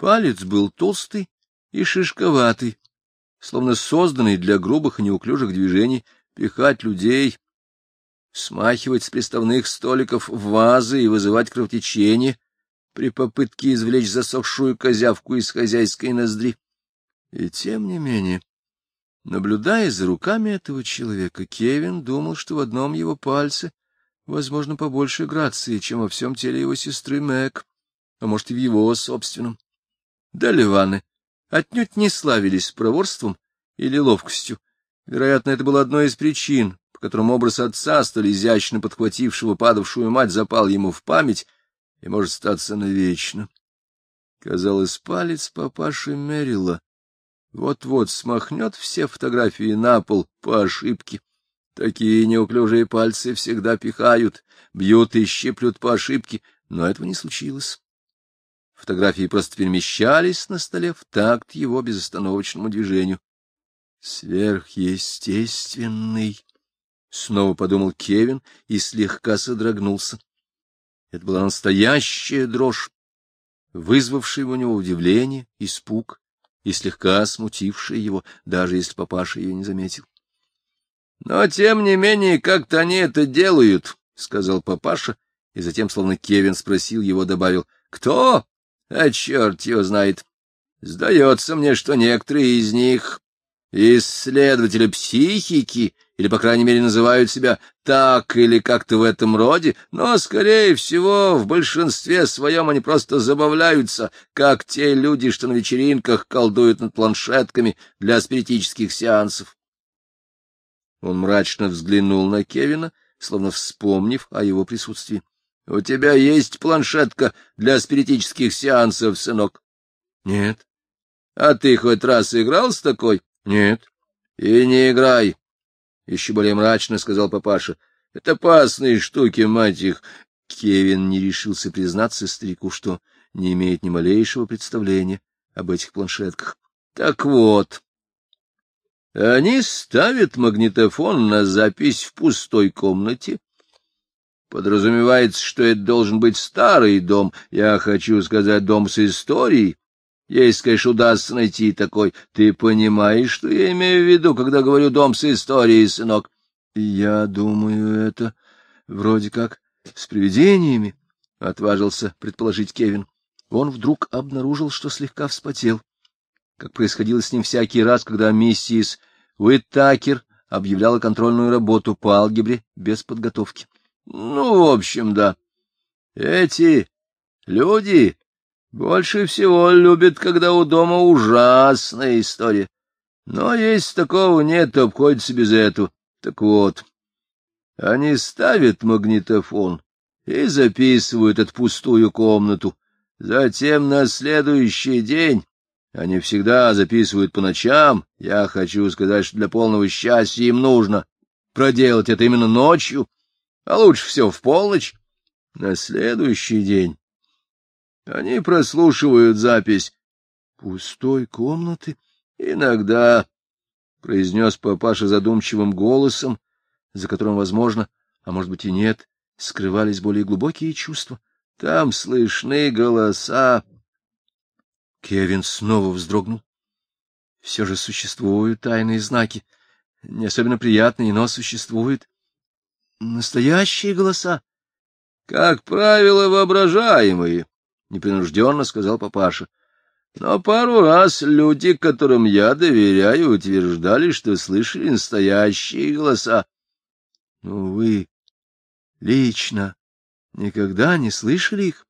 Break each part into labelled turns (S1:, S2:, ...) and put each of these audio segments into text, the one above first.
S1: Палец был толстый и шишковатый, словно созданный для грубых и неуклюжих движений пихать людей, смахивать с приставных столиков вазы и вызывать кровотечение при попытке извлечь засохшую козявку из хозяйской ноздри. И тем не менее, наблюдая за руками этого человека, Кевин думал, что в одном его пальце, возможно, побольше грации, чем во всем теле его сестры Мэг, а может и в его собственном. Доливаны отнюдь не славились проворством или ловкостью. Вероятно, это было одной из причин, по которым образ отца, столь изящно подхватившего падавшую мать, запал ему в память и может статься навечно. Казалось, палец папаши Мерила вот-вот смахнет все фотографии на пол по ошибке. Такие неуклюжие пальцы всегда пихают, бьют и щиплют по ошибке, но этого не случилось. Фотографии просто перемещались на столе в такт его безостановочному движению. «Сверхъестественный!» — снова подумал Кевин и слегка содрогнулся. Это была настоящая дрожь, вызвавшая у него удивление, испуг и слегка смутившая его, даже если папаша ее не заметил. — Но, тем не менее, как-то они это делают, — сказал папаша, и затем, словно Кевин спросил его, добавил, — кто? А черт его знает. Сдается мне, что некоторые из них исследователи психики, или, по крайней мере, называют себя так или как-то в этом роде, но, скорее всего, в большинстве своем они просто забавляются, как те люди, что на вечеринках колдуют над планшетками для спиритических сеансов. Он мрачно взглянул на Кевина, словно вспомнив о его присутствии. — У тебя есть планшетка для спиритических сеансов, сынок? — Нет. — А ты хоть раз играл с такой? — Нет. — И не играй, — еще более мрачно сказал папаша. — Это опасные штуки, мать их. Кевин не решился признаться старику, что не имеет ни малейшего представления об этих планшетках. — Так вот, они ставят магнитофон на запись в пустой комнате, — Подразумевается, что это должен быть старый дом, я хочу сказать, дом с историей. Если, конечно, удастся найти такой. Ты понимаешь, что я имею в виду, когда говорю «дом с историей», сынок? Я думаю, это вроде как с привидениями, — отважился предположить Кевин. Он вдруг обнаружил, что слегка вспотел, как происходило с ним всякий раз, когда миссис Уиттакер объявляла контрольную работу по алгебре без подготовки. Ну, в общем, да. Эти люди больше всего любят, когда у дома ужасная история. Но есть такого нет, то обходится без этого. Так вот, они ставят магнитофон и записывают эту пустую комнату. Затем на следующий день, они всегда записывают по ночам, я хочу сказать, что для полного счастья им нужно проделать это именно ночью, — а лучше все в полночь. На следующий день они прослушивают запись пустой комнаты. Иногда, — произнес папаша задумчивым голосом, за которым, возможно, а может быть и нет, скрывались более глубокие чувства, — там слышны голоса. Кевин снова вздрогнул. Все же существуют тайные знаки, не особенно приятные, но существуют. Настоящие голоса? Как правило, воображаемые, непринужденно сказал папаша. Но пару раз люди, которым я доверяю, утверждали, что слышали настоящие голоса. Но вы лично никогда не слышали их?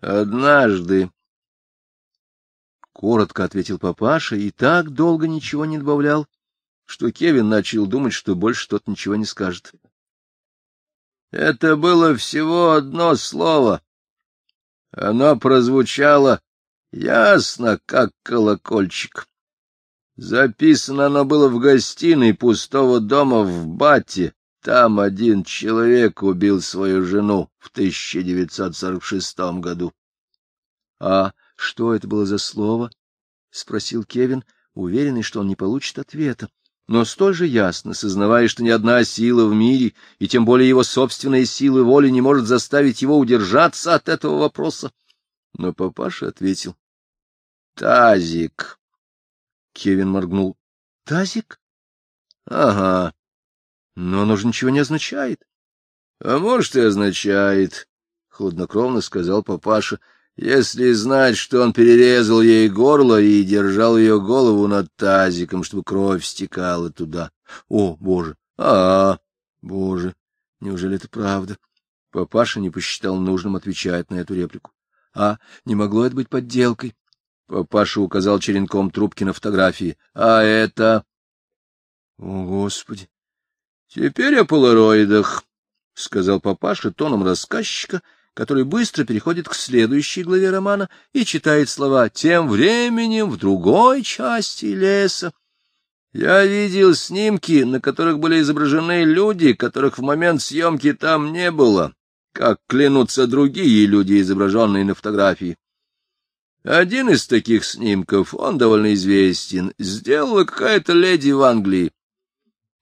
S1: Однажды. Коротко ответил папаша и так долго ничего не добавлял, что Кевин начал думать, что больше тот ничего не скажет. Это было всего одно слово. Оно прозвучало ясно, как колокольчик. Записано оно было в гостиной пустого дома в Бате. Там один человек убил свою жену в 1946 году. — А что это было за слово? — спросил Кевин, уверенный, что он не получит ответа но столь же ясно, сознавая, что ни одна сила в мире, и тем более его собственная сила воли, не может заставить его удержаться от этого вопроса. Но папаша ответил. — Тазик.
S2: Кевин моргнул. — Тазик?
S1: — Ага.
S2: Но оно же ничего не означает.
S1: — А может, и означает, — хладнокровно сказал папаша если знать, что он перерезал ей горло и держал ее голову над тазиком, чтобы кровь стекала туда.
S2: О, боже!
S1: А, -а, -а
S2: боже! Неужели это правда? Папаша не посчитал нужным отвечать на эту реплику. А не могло это быть подделкой? Папаша указал черенком трубки на фотографии. А это... О, Господи!
S1: Теперь о полароидах, — сказал папаша тоном рассказчика, — который быстро переходит к следующей главе романа и читает слова «тем временем в другой части леса». Я видел снимки, на которых были изображены люди, которых в момент съемки там не было, как клянутся другие люди, изображенные на фотографии. Один из таких снимков, он довольно известен, сделала какая-то леди в Англии.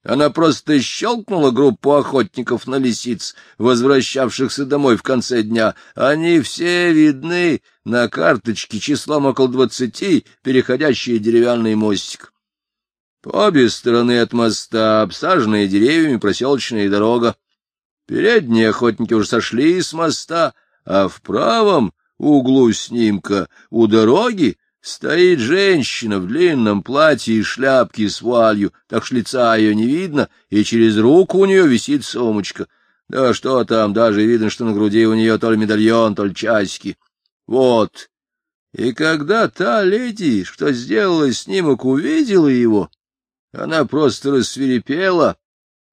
S1: Она просто щелкнула группу охотников на лисиц, возвращавшихся домой в конце дня. Они все видны на карточке числом около двадцати, переходящие деревянный мостик. По обе стороны от моста обсаженные деревьями проселочная дорога. Передние охотники уже сошли с моста, а в правом углу снимка у дороги Стоит женщина в длинном платье и шляпке с валью, так что лица ее не видно, и через руку у нее висит сумочка. Да что там, даже видно, что на груди у нее то ли медальон, то ли часики. Вот. И когда та леди, что сделала снимок, увидела его, она просто рассверепела,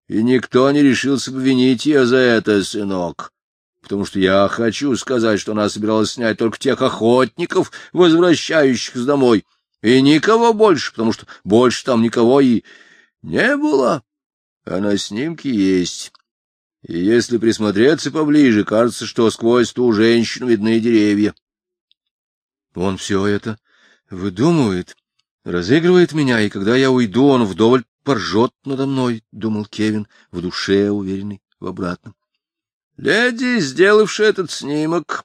S1: и никто не решился повинить ее за это, сынок потому что я хочу сказать, что она собиралась снять только тех охотников, возвращающихся домой, и никого больше, потому что больше там никого и не было, а на снимке есть. И если присмотреться поближе, кажется, что сквозь ту женщину видны деревья.
S2: Он все это выдумывает, разыгрывает меня, и когда я уйду, он вдоволь поржет надо мной, — думал Кевин, в душе уверенный в обратном.
S1: Леди, сделавшая этот снимок,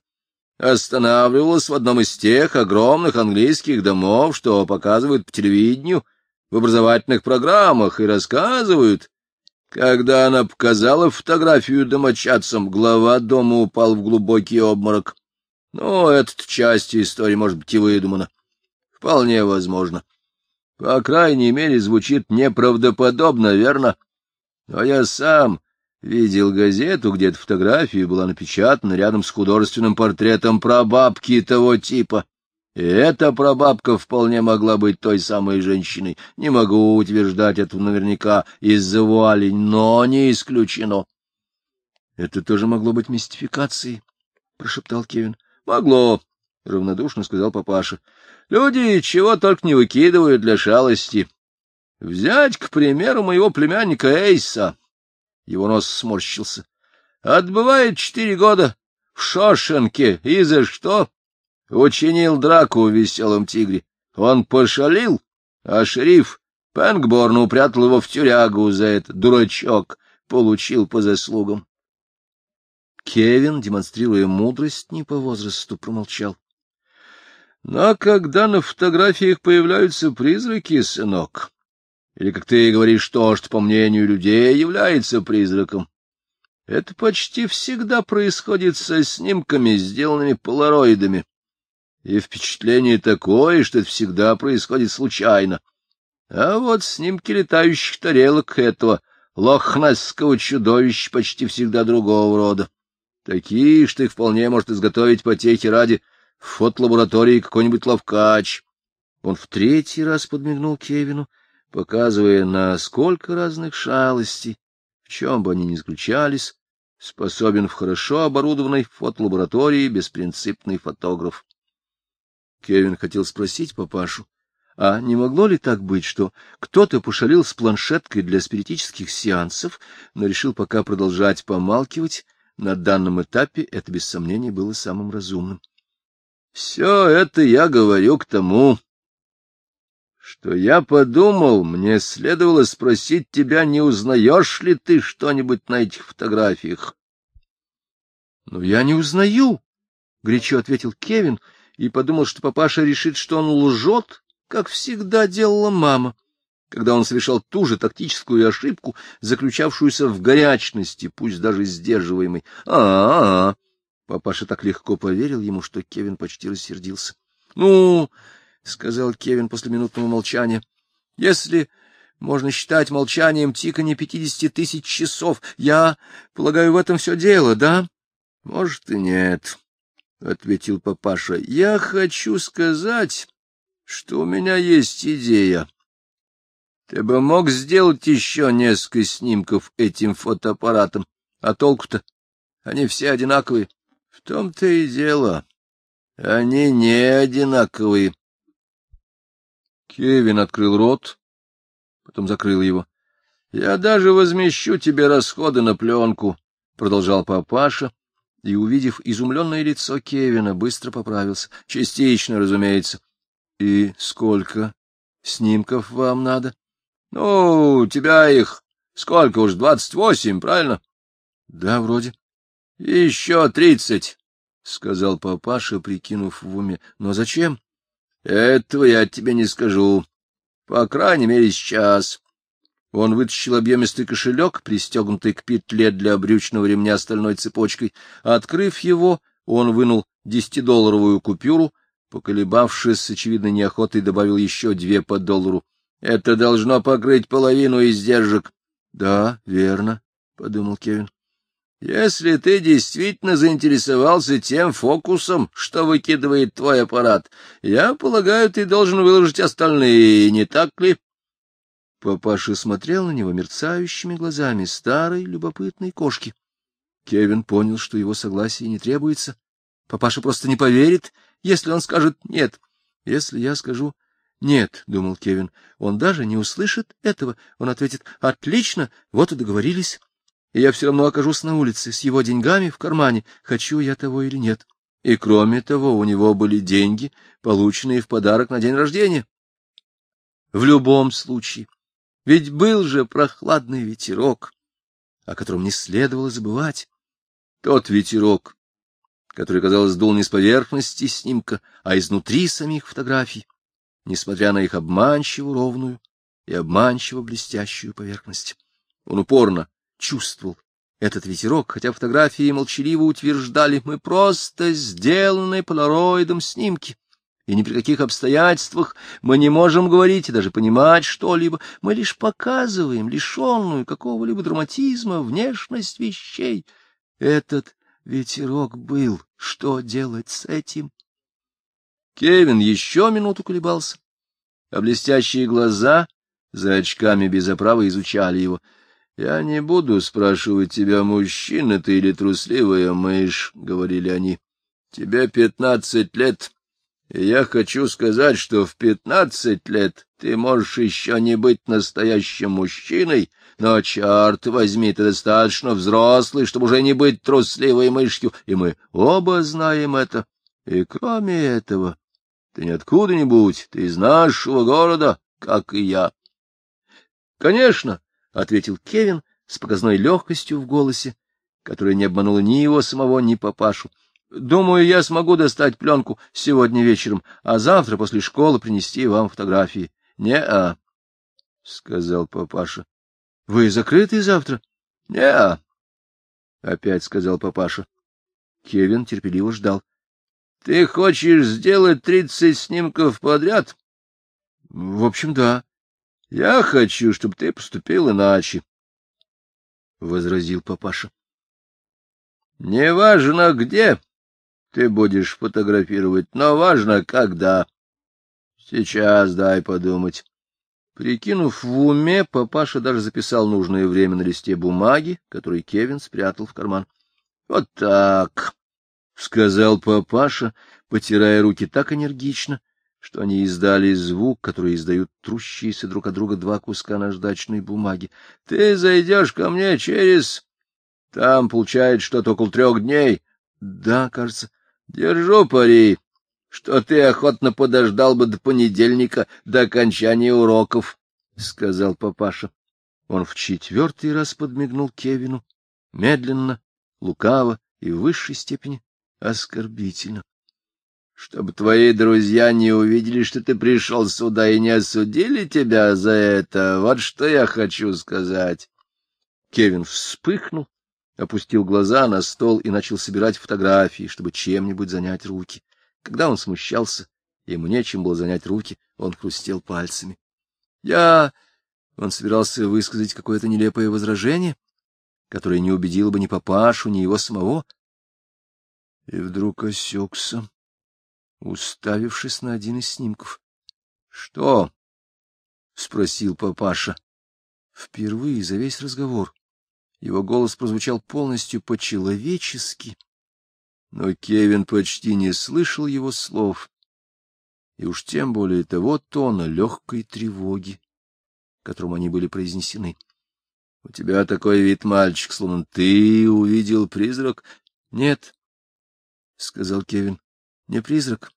S1: останавливалась в одном из тех огромных английских домов, что показывают по телевидению в образовательных программах и рассказывают. Когда она показала фотографию домочадцам, глава дома упал в глубокий обморок. Но этот часть истории, может быть, и выдумана. Вполне возможно. По крайней мере, звучит неправдоподобно, верно? Но я сам Видел газету, где эта фотография была напечатана рядом с художественным портретом прабабки того типа. И эта прабабка вполне могла быть той самой женщиной. Не могу утверждать это наверняка из-за вуали, но не исключено.
S2: — Это тоже могло быть мистификацией, — прошептал Кевин.
S1: — Могло, — равнодушно сказал папаша. — Люди чего только не выкидывают для шалости. Взять, к примеру, моего племянника Эйса. — его нос сморщился. Отбывает четыре года в Шошенке. И за что? Учинил драку в веселом тигре. Он пошалил, а шериф Пенгборн упрятал его в тюрягу за это. Дурачок получил по заслугам.
S2: Кевин, демонстрируя мудрость, не по возрасту промолчал.
S1: — Но когда на фотографиях появляются призраки, сынок, или, как ты говоришь, то, что, по мнению людей, является призраком. Это почти всегда происходит со снимками, сделанными полароидами. И впечатление такое, что это всегда происходит случайно. А вот снимки летающих тарелок этого лохнесского чудовища почти всегда другого рода. Такие, что их вполне может изготовить потехи ради фотолаборатории какой-нибудь ловкач.
S2: Он в третий раз подмигнул Кевину — показывая, насколько разных шалостей, в чем бы они ни заключались, способен в хорошо оборудованной фотолаборатории беспринципный фотограф. Кевин хотел спросить папашу, а не могло ли так быть, что кто-то пошалил с планшеткой для спиритических сеансов, но решил пока продолжать помалкивать? На данном этапе это, без сомнения, было самым разумным.
S1: — Все это я говорю к тому, что я подумал, мне следовало спросить тебя, не узнаешь ли ты что-нибудь на этих фотографиях.
S2: — Но я не узнаю, — горячо ответил Кевин и подумал, что папаша решит, что он лжет, как всегда делала мама, когда он совершал ту же тактическую ошибку, заключавшуюся в горячности, пусть даже сдерживаемой. А-а-а! Папаша так легко поверил ему, что Кевин почти рассердился. — Ну... — сказал Кевин после минутного молчания. — Если можно считать молчанием тиканье пятидесяти тысяч часов, я полагаю, в этом все дело, да? — Может, и нет, — ответил папаша. — Я хочу сказать, что у меня есть идея. Ты бы мог сделать еще несколько снимков этим фотоаппаратом. А толку-то? Они все одинаковые. В том-то и дело. Они не одинаковые. Кевин открыл рот, потом закрыл его. — Я даже возмещу тебе расходы на пленку, — продолжал папаша, и, увидев изумленное лицо Кевина, быстро поправился. — Частично, разумеется. — И сколько снимков вам надо? — Ну, у тебя их сколько уж, двадцать восемь, правильно? — Да, вроде. — Еще тридцать, — сказал папаша, прикинув в уме. — Но зачем? Этого я тебе не скажу. По крайней мере, сейчас. Он вытащил объемистый кошелек, пристегнутый к петле для брючного ремня стальной цепочкой. Открыв его, он вынул десятидолларовую купюру, поколебавшись с очевидной неохотой, добавил еще две по доллару. — Это должно покрыть половину издержек. — Да, верно, — подумал Кевин. Если ты действительно заинтересовался тем фокусом, что выкидывает твой аппарат, я полагаю, ты должен выложить остальные, не так ли? Папаша смотрел на него мерцающими глазами старой любопытной кошки. Кевин понял, что его согласие не требуется. Папаша просто не поверит, если он скажет «нет». Если я скажу «нет», — думал Кевин, — он даже не услышит этого. Он ответит «отлично, вот и договорились» и я все равно окажусь на улице с его деньгами в кармане, хочу я того или нет. И кроме того, у него были деньги, полученные в подарок на день рождения. В любом случае, ведь был же прохладный ветерок, о котором не следовало забывать. Тот ветерок, который, казалось, дул не с поверхности снимка, а изнутри самих фотографий, несмотря на их обманчиво ровную и обманчиво блестящую поверхность. Он упорно чувствовал этот ветерок, хотя фотографии молчаливо утверждали, мы просто сделаны полароидом снимки. И ни при каких обстоятельствах мы не можем говорить и даже понимать что-либо. Мы лишь показываем лишенную какого-либо драматизма внешность вещей. Этот ветерок был. Что делать с этим? Кевин еще минуту колебался, а блестящие глаза за очками без оправы изучали его —— Я не буду спрашивать тебя, мужчина ты или трусливая мышь, — говорили они. — Тебе пятнадцать лет, и я хочу сказать, что в пятнадцать лет ты можешь еще не быть настоящим мужчиной, но, черт возьми, ты достаточно взрослый, чтобы уже не быть трусливой мышью, и мы оба знаем это. И кроме этого, ты не откуда-нибудь, ты из нашего города, как и я. Конечно, — ответил Кевин с показной легкостью в голосе, которая не обманула ни его самого, ни папашу. — Думаю, я смогу достать пленку сегодня вечером, а завтра после школы принести вам фотографии. — Не-а, — сказал папаша. — Вы закрыты завтра? — Не-а, — опять сказал папаша. Кевин терпеливо ждал. — Ты хочешь сделать тридцать снимков подряд? — В общем, да. Я хочу, чтобы ты поступил иначе, — возразил папаша. — Неважно где ты будешь фотографировать, но важно когда. Сейчас дай подумать. Прикинув в уме, папаша даже записал нужное время на листе бумаги, который Кевин спрятал в карман. — Вот так, — сказал папаша, потирая руки так энергично, — что они издали звук, который издают трущиеся друг от друга два куска наждачной бумаги. — Ты зайдешь ко мне через... Там, получает, что-то около трех дней. — Да, кажется. — Держу пари, что ты охотно подождал бы до понедельника, до окончания уроков, — сказал папаша. Он в четвертый раз подмигнул Кевину, медленно, лукаво и в высшей степени оскорбительно
S1: чтобы твои друзья не увидели, что ты пришел сюда и не осудили тебя за это. Вот что я хочу сказать.
S2: Кевин вспыхнул, опустил глаза на стол и начал собирать фотографии, чтобы чем-нибудь занять руки. Когда он смущался, ему нечем было занять руки, он хрустел пальцами. Я... Он собирался высказать какое-то нелепое возражение, которое не убедило бы ни папашу, ни его самого. И вдруг осекся уставившись на один из снимков. — Что? — спросил папаша. Впервые за весь разговор его голос прозвучал полностью по-человечески, но Кевин почти не слышал его слов, и уж тем более того тона легкой тревоги, которым они были произнесены. — У тебя такой вид, мальчик, словно ты увидел призрак. — Нет, — сказал Кевин не призрак.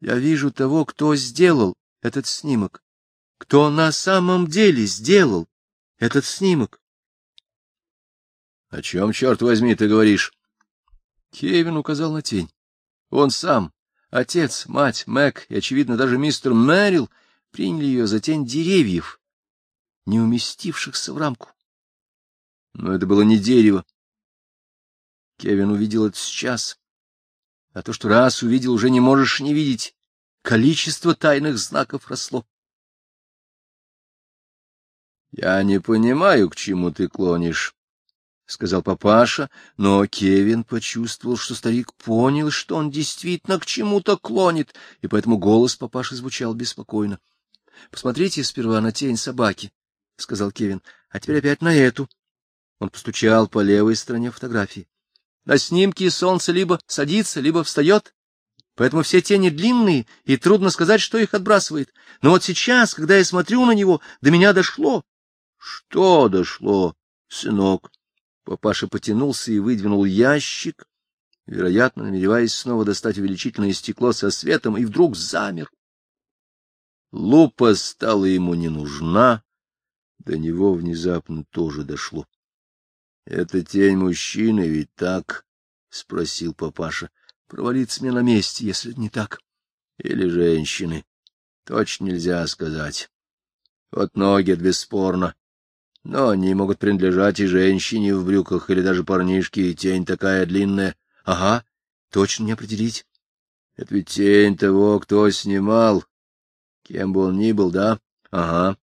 S2: Я вижу того, кто сделал этот снимок. Кто на самом деле сделал этот снимок. — О чем, черт возьми, ты говоришь? Кевин указал на тень. Он сам, отец, мать, Мэг и, очевидно, даже мистер Мэрил приняли ее за тень деревьев, не уместившихся в рамку. Но это было не дерево. Кевин увидел это сейчас. А то, что раз увидел, уже не можешь не видеть. Количество тайных знаков росло. — Я не понимаю, к чему ты клонишь, — сказал папаша, но Кевин почувствовал, что старик понял, что он действительно к чему-то клонит, и поэтому голос папаши звучал беспокойно. — Посмотрите сперва на тень собаки, — сказал Кевин, — а теперь опять на эту. Он постучал по левой стороне фотографии. На снимке солнце либо садится, либо встает, поэтому все тени длинные, и трудно сказать, что их отбрасывает. Но вот сейчас, когда я смотрю на него, до меня дошло. — Что дошло, сынок? Папаша потянулся и выдвинул ящик, вероятно, намереваясь снова достать увеличительное стекло со светом, и вдруг замер. Лупа стала ему не нужна, до него внезапно тоже дошло. — Это тень мужчины, ведь так? — спросил папаша. — Провалиться мне на месте, если не так. Или женщины. Точно нельзя сказать. Вот ноги, это бесспорно. Но они могут принадлежать и женщине в брюках, или даже парнишке, и тень такая длинная. Ага, точно не определить. Это ведь тень того, кто снимал. Кем бы он ни был, да? Ага.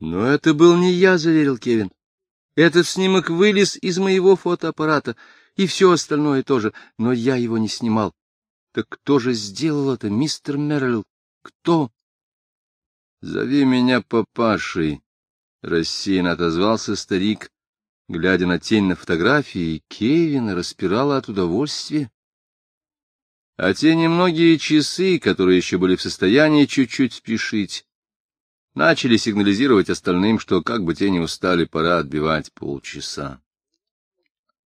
S2: Но это был не я, заверил Кевин. Этот снимок вылез из моего фотоаппарата, и все остальное тоже, но я его не снимал. Так кто же сделал это, мистер Мерлил? Кто? Зови меня папашей, рассеянно отозвался старик. Глядя на тень на фотографии, Кевина распирала от удовольствия. А те немногие часы, которые еще были в состоянии чуть-чуть спешить, начали сигнализировать остальным, что как бы те ни устали, пора отбивать полчаса.